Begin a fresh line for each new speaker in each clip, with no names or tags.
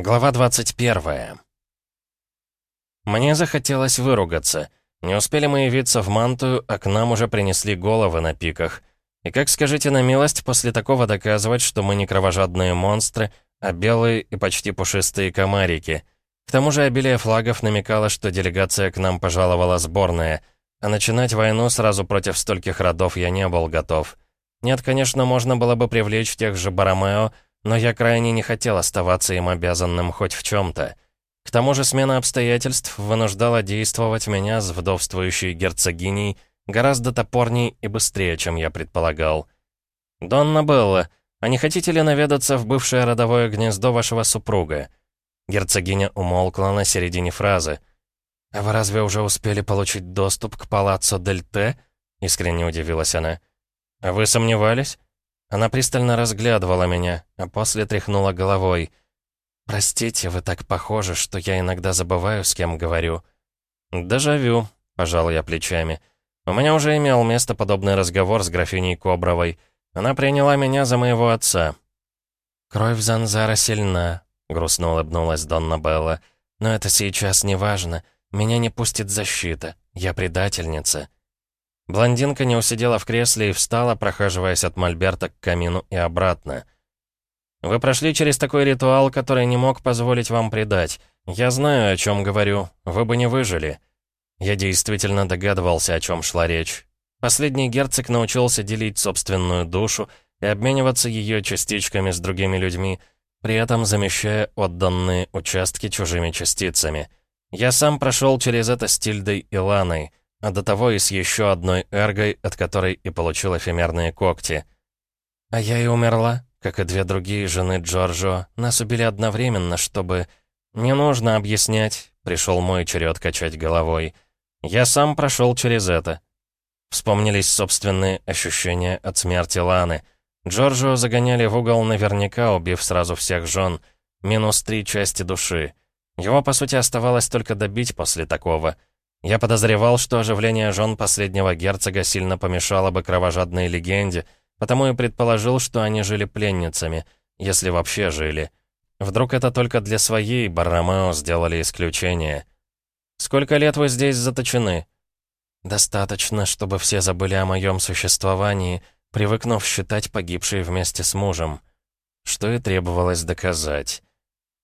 Глава 21 Мне захотелось выругаться. Не успели мы явиться в мантую, а к нам уже принесли головы на пиках. И как скажите на милость, после такого доказывать, что мы не кровожадные монстры, а белые и почти пушистые комарики. К тому же обилие флагов намекало, что делегация к нам пожаловала сборная, а начинать войну сразу против стольких родов я не был готов. Нет, конечно, можно было бы привлечь тех же Барамео, но я крайне не хотел оставаться им обязанным хоть в чем-то. К тому же смена обстоятельств вынуждала действовать меня с вдовствующей герцогиней гораздо топорней и быстрее, чем я предполагал. «Донна Белла, а не хотите ли наведаться в бывшее родовое гнездо вашего супруга?» Герцогиня умолкла на середине фразы. «А вы разве уже успели получить доступ к палаццо Дель Т?» — искренне удивилась она. «А вы сомневались?» Она пристально разглядывала меня, а после тряхнула головой. «Простите, вы так похожи, что я иногда забываю, с кем говорю». «Дежавю», — пожал я плечами. «У меня уже имел место подобный разговор с графиней Кобровой. Она приняла меня за моего отца». «Кровь Занзара сильна», — грустно улыбнулась Донна Белла. «Но это сейчас не важно. Меня не пустит защита. Я предательница». Блондинка не усидела в кресле и встала, прохаживаясь от мольберта к камину и обратно. «Вы прошли через такой ритуал, который не мог позволить вам предать. Я знаю, о чем говорю. Вы бы не выжили». Я действительно догадывался, о чем шла речь. Последний герцог научился делить собственную душу и обмениваться ее частичками с другими людьми, при этом замещая отданные участки чужими частицами. Я сам прошел через это с Тильдой и Ланой — а до того и с еще одной эргой, от которой и получил эфемерные когти. А я и умерла, как и две другие жены Джорджо. Нас убили одновременно, чтобы... Не нужно объяснять, пришел мой черед качать головой. Я сам прошел через это. Вспомнились собственные ощущения от смерти Ланы. Джорджо загоняли в угол наверняка, убив сразу всех жен. Минус три части души. Его, по сути, оставалось только добить после такого — я подозревал, что оживление жен последнего герцога сильно помешало бы кровожадной легенде, потому и предположил, что они жили пленницами, если вообще жили. Вдруг это только для своей Барромео сделали исключение. «Сколько лет вы здесь заточены?» «Достаточно, чтобы все забыли о моем существовании, привыкнув считать погибшей вместе с мужем». Что и требовалось доказать.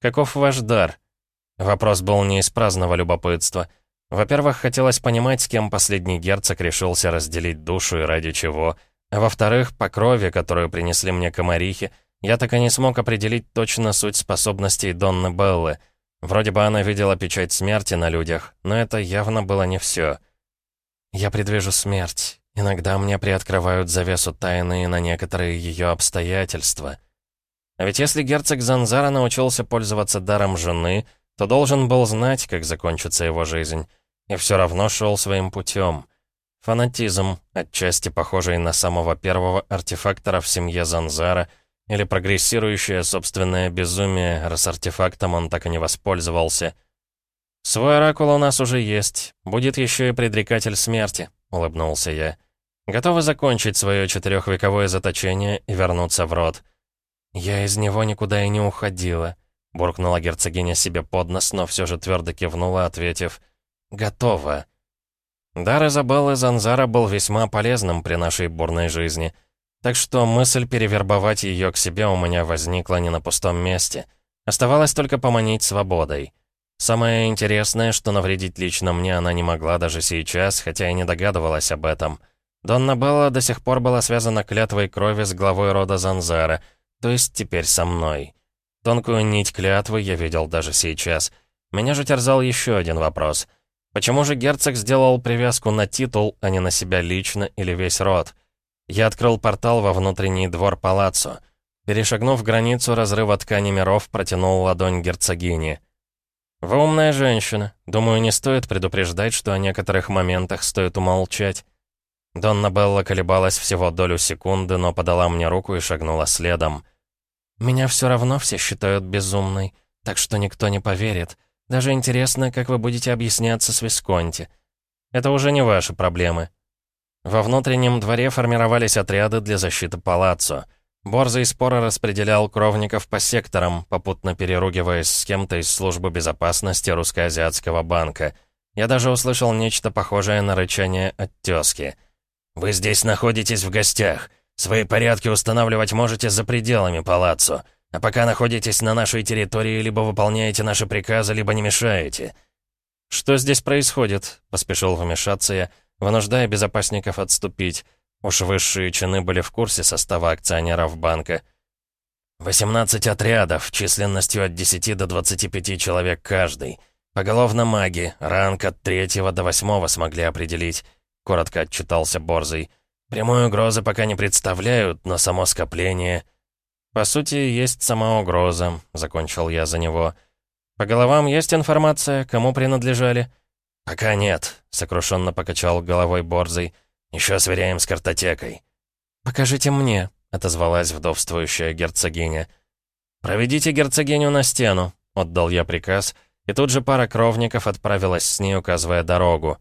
«Каков ваш дар?» Вопрос был не из праздного любопытства — во-первых, хотелось понимать, с кем последний герцог решился разделить душу и ради чего. А во-вторых, по крови, которую принесли мне комарихи, я так и не смог определить точно суть способностей Донны Беллы. Вроде бы она видела печать смерти на людях, но это явно было не все. Я предвижу смерть. Иногда мне приоткрывают завесу тайны на некоторые ее обстоятельства. А ведь если герцог Занзара научился пользоваться даром жены, то должен был знать, как закончится его жизнь. И все равно шел своим путем. Фанатизм, отчасти похожий на самого первого артефактора в семье Занзара, или прогрессирующее собственное безумие, раз артефактом он так и не воспользовался. «Свой оракул у нас уже есть. Будет еще и предрекатель смерти», — улыбнулся я. «Готовы закончить свое четырехвековое заточение и вернуться в род?» «Я из него никуда и не уходила», буркнула герцогиня себе под нос, но все же твердо кивнула, ответив «Готово». Дар Изабеллы Занзара был весьма полезным при нашей бурной жизни, так что мысль перевербовать ее к себе у меня возникла не на пустом месте. Оставалось только поманить свободой. Самое интересное, что навредить лично мне она не могла даже сейчас, хотя и не догадывалась об этом. Донна Белла до сих пор была связана клятвой крови с главой рода Занзара, то есть теперь со мной. Тонкую нить клятвы я видел даже сейчас. Меня же терзал еще один вопрос. Почему же герцог сделал привязку на титул, а не на себя лично или весь род? Я открыл портал во внутренний двор палаццо. Перешагнув границу разрыва ткани миров, протянул ладонь герцогини. «Вы умная женщина. Думаю, не стоит предупреждать, что о некоторых моментах стоит умолчать». Донна Белла колебалась всего долю секунды, но подала мне руку и шагнула следом. Меня все равно все считают безумной, так что никто не поверит. Даже интересно, как вы будете объясняться с Висконти. Это уже не ваши проблемы. Во внутреннем дворе формировались отряды для защиты палаццо. Борзый споро распределял кровников по секторам, попутно переругиваясь с кем-то из службы безопасности Русско-Азиатского банка. Я даже услышал нечто похожее на рычание от тёзки. «Вы здесь находитесь в гостях. Свои порядки устанавливать можете за пределами палаццо. А пока находитесь на нашей территории, либо выполняете наши приказы, либо не мешаете».
«Что здесь происходит?» — поспешил вмешаться я, вынуждая безопасников отступить. Уж высшие чины были в курсе состава акционеров банка.
18 отрядов, численностью от 10 до 25 человек каждый. Поголовно маги, ранг от третьего до восьмого смогли определить», — коротко отчитался Борзый. «Прямой угрозы пока не представляют, но само скопление...»
«По сути, есть сама угроза», — закончил я за него. «По головам есть информация, кому принадлежали?»
«Пока нет», — сокрушенно покачал головой Борзый. «Еще сверяем с картотекой».
«Покажите мне», — отозвалась вдовствующая герцогиня.
«Проведите герцогиню на стену», — отдал я приказ, и тут же пара кровников отправилась с ней, указывая дорогу.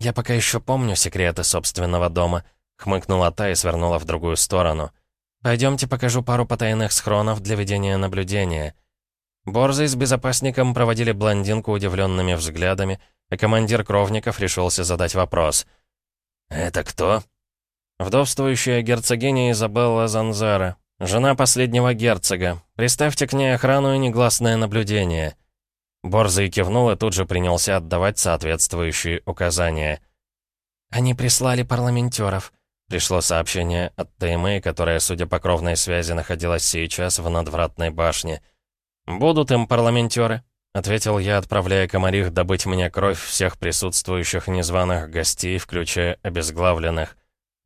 «Я пока еще помню секреты собственного дома», — хмыкнула та и свернула в другую сторону. «Пойдемте покажу пару потайных схронов для ведения наблюдения». Борзый с безопасником проводили блондинку удивленными взглядами, и командир Кровников решился задать вопрос —
«Это кто?»
«Вдовствующая герцогиня Изабелла Занзара, жена последнего герцога. Приставьте к ней охрану и негласное наблюдение».
Борзый кивнул и тут же принялся отдавать соответствующие указания.
«Они прислали парламентеров», — пришло сообщение от ТМА, которая, судя по кровной связи, находилась сейчас в надвратной башне.
«Будут им парламентеры», — ответил я, отправляя комарих добыть мне кровь всех присутствующих незваных гостей, включая обезглавленных.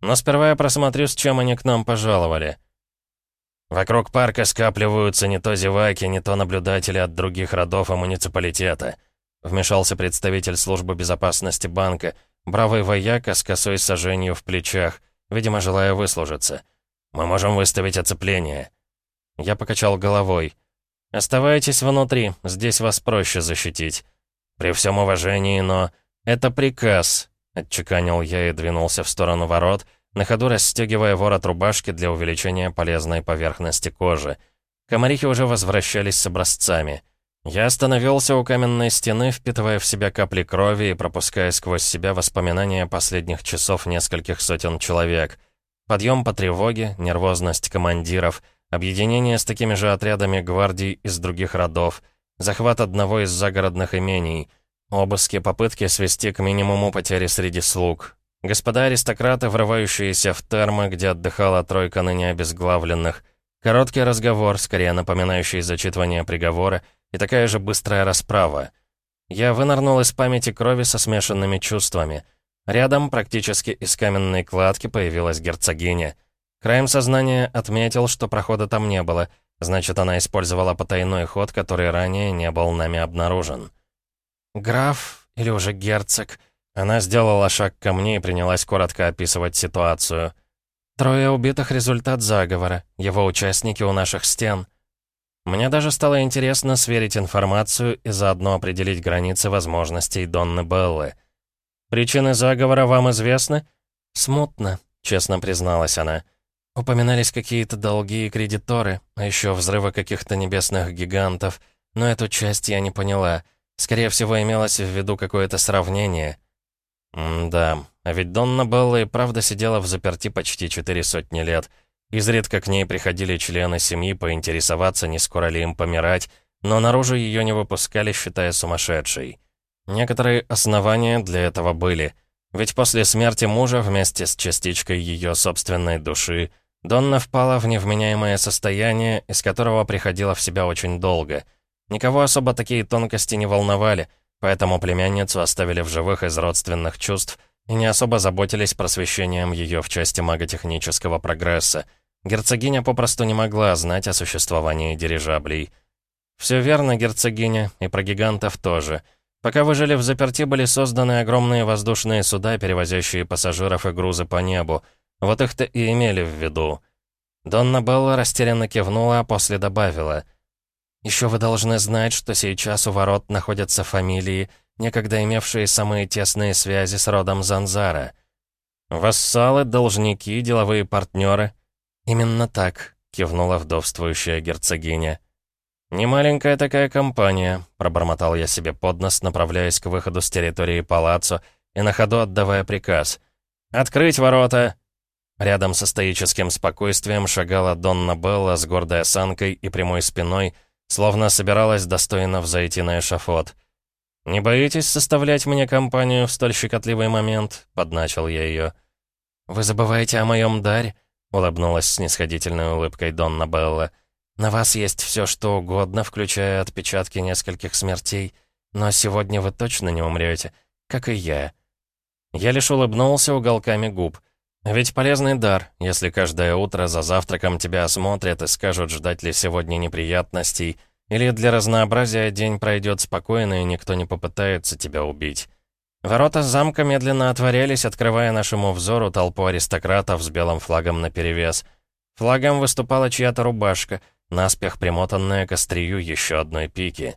Но сперва я просмотрю, с чем они к нам пожаловали. Вокруг парка скапливаются не то зеваки, не то наблюдатели от других родов и муниципалитета. Вмешался представитель службы безопасности банка, бравый вояка с косой сожжению в плечах, видимо, желая выслужиться. Мы можем выставить оцепление.
Я покачал головой. «Оставайтесь внутри, здесь вас проще защитить».
«При всем уважении, но...»
«Это приказ», — отчеканил я и двинулся в сторону ворот, на ходу расстегивая ворот рубашки для увеличения полезной поверхности кожи. Комарихи уже возвращались с образцами. Я остановился у каменной стены, впитывая в себя капли крови и пропуская сквозь себя воспоминания последних часов нескольких сотен человек. Подъем по тревоге, нервозность командиров — Объединение с такими же отрядами гвардий из других родов, захват одного из загородных имений, обыски, попытки свести к минимуму потери среди слуг. Господа аристократы, врывающиеся в термы, где отдыхала тройка ныне обезглавленных. Короткий разговор, скорее напоминающий зачитывание приговора, и такая же быстрая расправа. Я вынырнул из памяти крови со смешанными чувствами. Рядом, практически из каменной кладки, появилась герцогиня — Краем сознания отметил, что прохода там не было, значит, она использовала потайной ход, который ранее не был нами обнаружен. «Граф, или уже герцог?» Она сделала шаг ко мне и принялась коротко описывать ситуацию. «Трое убитых — результат заговора, его участники у наших стен». Мне даже стало интересно сверить информацию и заодно определить границы возможностей Донны Беллы. «Причины заговора вам известны?» «Смутно», — честно призналась она. Упоминались какие-то долги и кредиторы, а еще взрывы каких-то небесных гигантов, но эту часть я не поняла. Скорее всего, имелось в виду какое-то сравнение. М да, а ведь Донна Белла и правда сидела в заперти почти четыре сотни лет. Изредка к ней приходили члены семьи поинтересоваться, не скоро ли им помирать, но наружу ее не выпускали, считая сумасшедшей. Некоторые основания для этого были. Ведь после смерти мужа вместе с частичкой ее собственной души Донна впала в невменяемое состояние, из которого приходила в себя очень долго. Никого особо такие тонкости не волновали, поэтому племянницу оставили в живых из родственных чувств и не особо заботились просвещением ее в части маготехнического прогресса. Герцогиня попросту не могла знать о существовании дирижаблей. «Все верно, герцогиня, и про гигантов тоже. Пока вы жили в заперти, были созданы огромные воздушные суда, перевозящие пассажиров и грузы по небу — вот их-то и имели в виду. Донна Белла растерянно кивнула, а после добавила. «Еще вы должны знать, что сейчас у ворот находятся фамилии, некогда имевшие самые тесные связи с родом Занзара. Вассалы, должники, деловые партнеры». «Именно так»,
кивнула вдовствующая герцогиня. «Немаленькая такая компания», — пробормотал я себе под нос, направляясь к выходу с территории палаццо и на ходу отдавая приказ. «Открыть ворота!» Рядом со стоическим спокойствием шагала Донна Белла с гордой осанкой и прямой спиной, словно собиралась достойно взойти на эшафот. «Не боитесь составлять мне компанию в столь щекотливый момент?» — подначил я ее. «Вы забываете о моем даре?» — улыбнулась снисходительной улыбкой Донна Белла. «На вас есть все, что угодно, включая отпечатки нескольких смертей. Но сегодня вы точно не умрете, как и я». Я лишь улыбнулся уголками губ. Ведь полезный дар, если каждое утро за завтраком тебя осмотрят и скажут, ждать ли сегодня неприятностей, или для разнообразия день пройдет спокойно и никто не попытается тебя убить. Ворота замка медленно отворялись, открывая нашему взору толпу аристократов с белым флагом наперевес. Флагом выступала чья-то рубашка, наспех примотанная к острию еще одной пики.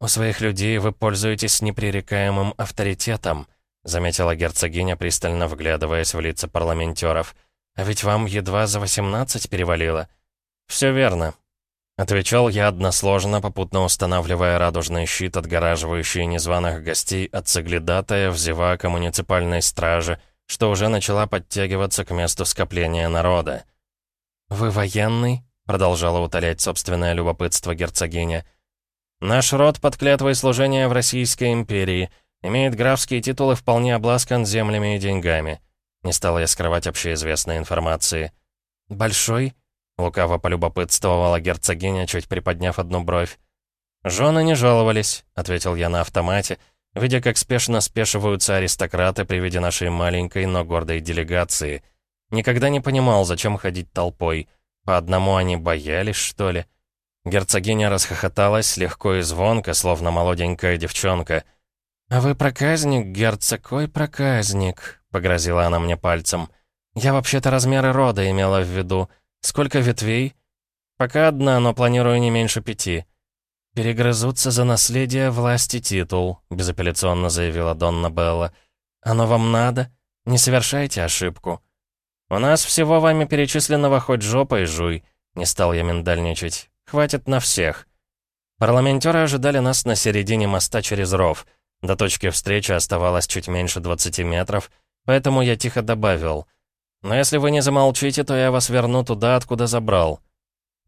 «У своих людей вы пользуетесь непререкаемым авторитетом», заметила герцогиня, пристально вглядываясь в лица парламентеров. «А ведь вам едва за восемнадцать перевалило». «Все верно», Отвечал я односложно, попутно устанавливая радужный щит, отгораживающий незваных гостей от соглядатая в зевака муниципальной стражи, что уже начала подтягиваться к месту скопления народа. «Вы военный?» — продолжала утолять собственное любопытство герцогиня. «Наш род под клятвой служения в Российской империи имеет графские титулы, вполне обласкан землями и деньгами». Не стал я скрывать общеизвестной информации. «Большой?» Лукаво полюбопытствовала герцогиня, чуть приподняв одну бровь. «Жены не жаловались», — ответил я на автомате, видя, как спешно спешиваются аристократы при виде нашей маленькой, но гордой делегации. Никогда не понимал, зачем ходить толпой. По одному они боялись, что ли? Герцогиня расхохоталась легко и звонко, словно молоденькая девчонка. «А вы проказник, герцог, ой, проказник», — погрозила она мне пальцем. «Я вообще-то размеры рода имела в виду». «Сколько ветвей?» «Пока одна, но планирую не меньше пяти». «Перегрызутся за наследие власти титул», — безапелляционно заявила Донна Белла. «Оно вам надо? Не совершайте ошибку». «У нас всего вами перечисленного хоть жопой жуй», — не стал я миндальничать. «Хватит на всех». Парламентеры ожидали нас на середине моста через ров. До точки встречи оставалось чуть меньше 20 метров, поэтому я тихо добавил — но если вы не замолчите, то я вас верну туда, откуда забрал».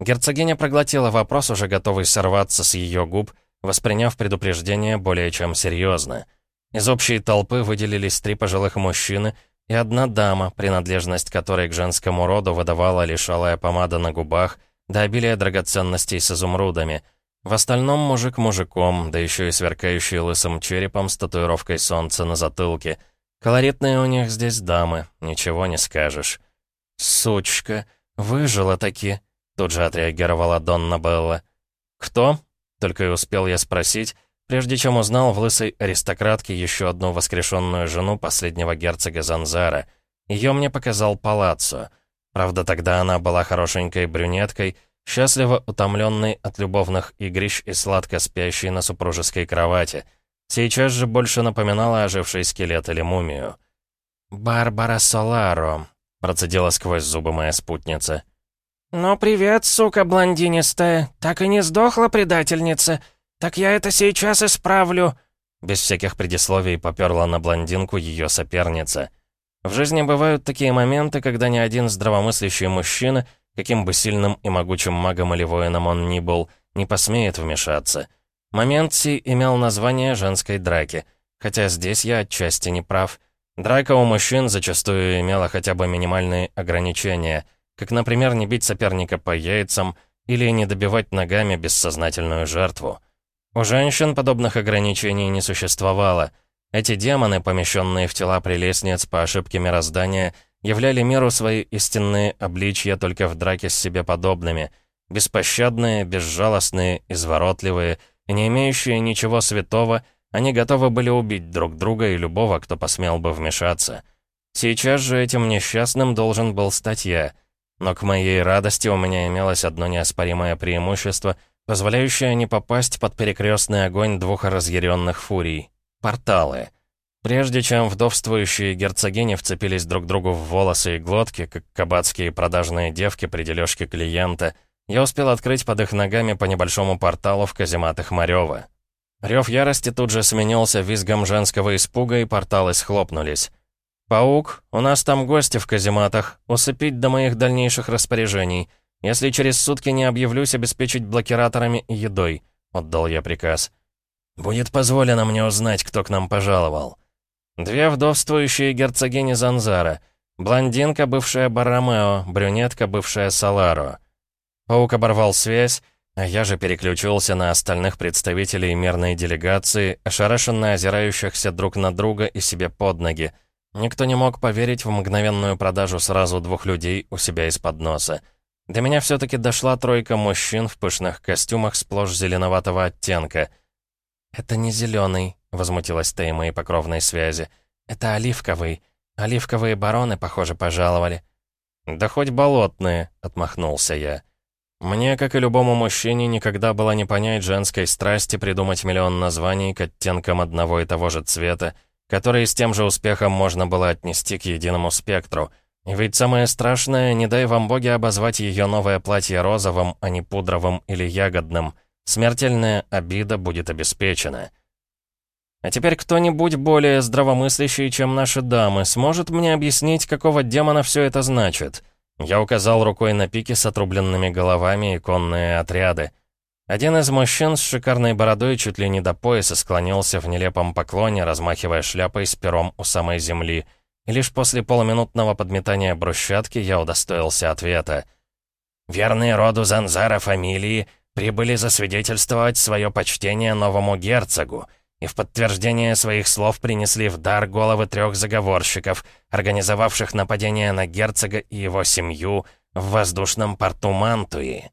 Герцогиня проглотила вопрос, уже готовый сорваться с ее губ, восприняв предупреждение более чем серьезно. Из общей толпы выделились три пожилых мужчины и одна дама, принадлежность которой к женскому роду выдавала лишь алая помада на губах, да обилие драгоценностей с изумрудами. В остальном мужик мужиком, да еще и сверкающий лысым черепом с татуировкой солнца на затылке — Колоритные у них здесь дамы, ничего не скажешь. «Сучка, выжила таки», — тут же отреагировала Донна Белла. «Кто?» — только и успел я спросить, прежде чем узнал в лысой аристократке еще одну воскрешенную жену последнего герцога Занзара. Ее мне показал Палаццо. Правда, тогда она была хорошенькой брюнеткой, счастливо утомленной от любовных игрищ и сладко спящей на супружеской кровати — Сейчас же больше напоминала оживший скелет или мумию. «Барбара Соларо», — процедила сквозь зубы моя спутница.
«Ну привет, сука блондинистая. Так и не сдохла предательница. Так я это сейчас исправлю».
Без всяких предисловий поперла на блондинку ее соперница. В жизни бывают такие моменты, когда ни один здравомыслящий мужчина, каким бы сильным и могучим магом или воином он ни был, не посмеет вмешаться — Момент сей имел название женской драки, хотя здесь я отчасти не прав. Драка у мужчин зачастую имела хотя бы минимальные ограничения, как, например, не бить соперника по яйцам или не добивать ногами бессознательную жертву. У женщин подобных ограничений не существовало. Эти демоны, помещенные в тела прелестниц по ошибке мироздания, являли миру свои истинные обличья только в драке с себе подобными. Беспощадные, безжалостные, изворотливые — не имеющие ничего святого, они готовы были убить друг друга и любого, кто посмел бы вмешаться. Сейчас же этим несчастным должен был стать я. Но к моей радости у меня имелось одно неоспоримое преимущество, позволяющее не попасть под перекрестный огонь двух разъяренных фурий — порталы. Прежде чем вдовствующие герцогини вцепились друг другу в волосы и глотки, как кабацкие продажные девки при дележке клиента, я успел открыть под их ногами по небольшому порталу в казематах Марёва. Рев ярости тут же сменился визгом женского испуга, и порталы схлопнулись. «Паук, у нас там гости в казематах. Усыпить до моих дальнейших распоряжений. Если через сутки не объявлюсь, обеспечить блокираторами и едой», — отдал я приказ. «Будет позволено мне узнать, кто к нам пожаловал». Две вдовствующие герцогини Занзара. Блондинка, бывшая Барромео, брюнетка, бывшая Саларо. Паук оборвал связь, а я же переключился на остальных представителей мирной делегации, ошарашенно озирающихся друг на друга и себе под ноги. Никто не мог поверить в мгновенную продажу сразу двух людей у себя из-под носа. До меня все-таки дошла тройка мужчин в пышных костюмах сплошь зеленоватого оттенка. «Это не зеленый, возмутилась Тей моей покровной связи. «Это оливковый. Оливковые бароны, похоже, пожаловали». «Да хоть болотные», — отмахнулся я. Мне, как и любому мужчине, никогда было не понять женской страсти придумать миллион названий к оттенкам одного и того же цвета, которые с тем же успехом можно было отнести к единому спектру. Ведь самое страшное, не дай вам боги обозвать ее новое платье розовым, а не пудровым или ягодным. Смертельная обида будет обеспечена. А теперь кто-нибудь более здравомыслящий, чем наши дамы, сможет мне объяснить, какого демона все это значит?» Я указал рукой на пики с отрубленными головами и конные отряды. Один из мужчин с шикарной бородой чуть ли не до пояса склонился в нелепом поклоне, размахивая шляпой с пером у самой земли. И лишь после полуминутного подметания брусчатки я удостоился ответа. «Верные роду Занзара фамилии прибыли засвидетельствовать свое почтение новому герцогу и в подтверждение своих слов принесли в дар головы трех заговорщиков, организовавших нападение на герцога и его семью в воздушном порту Мантуи.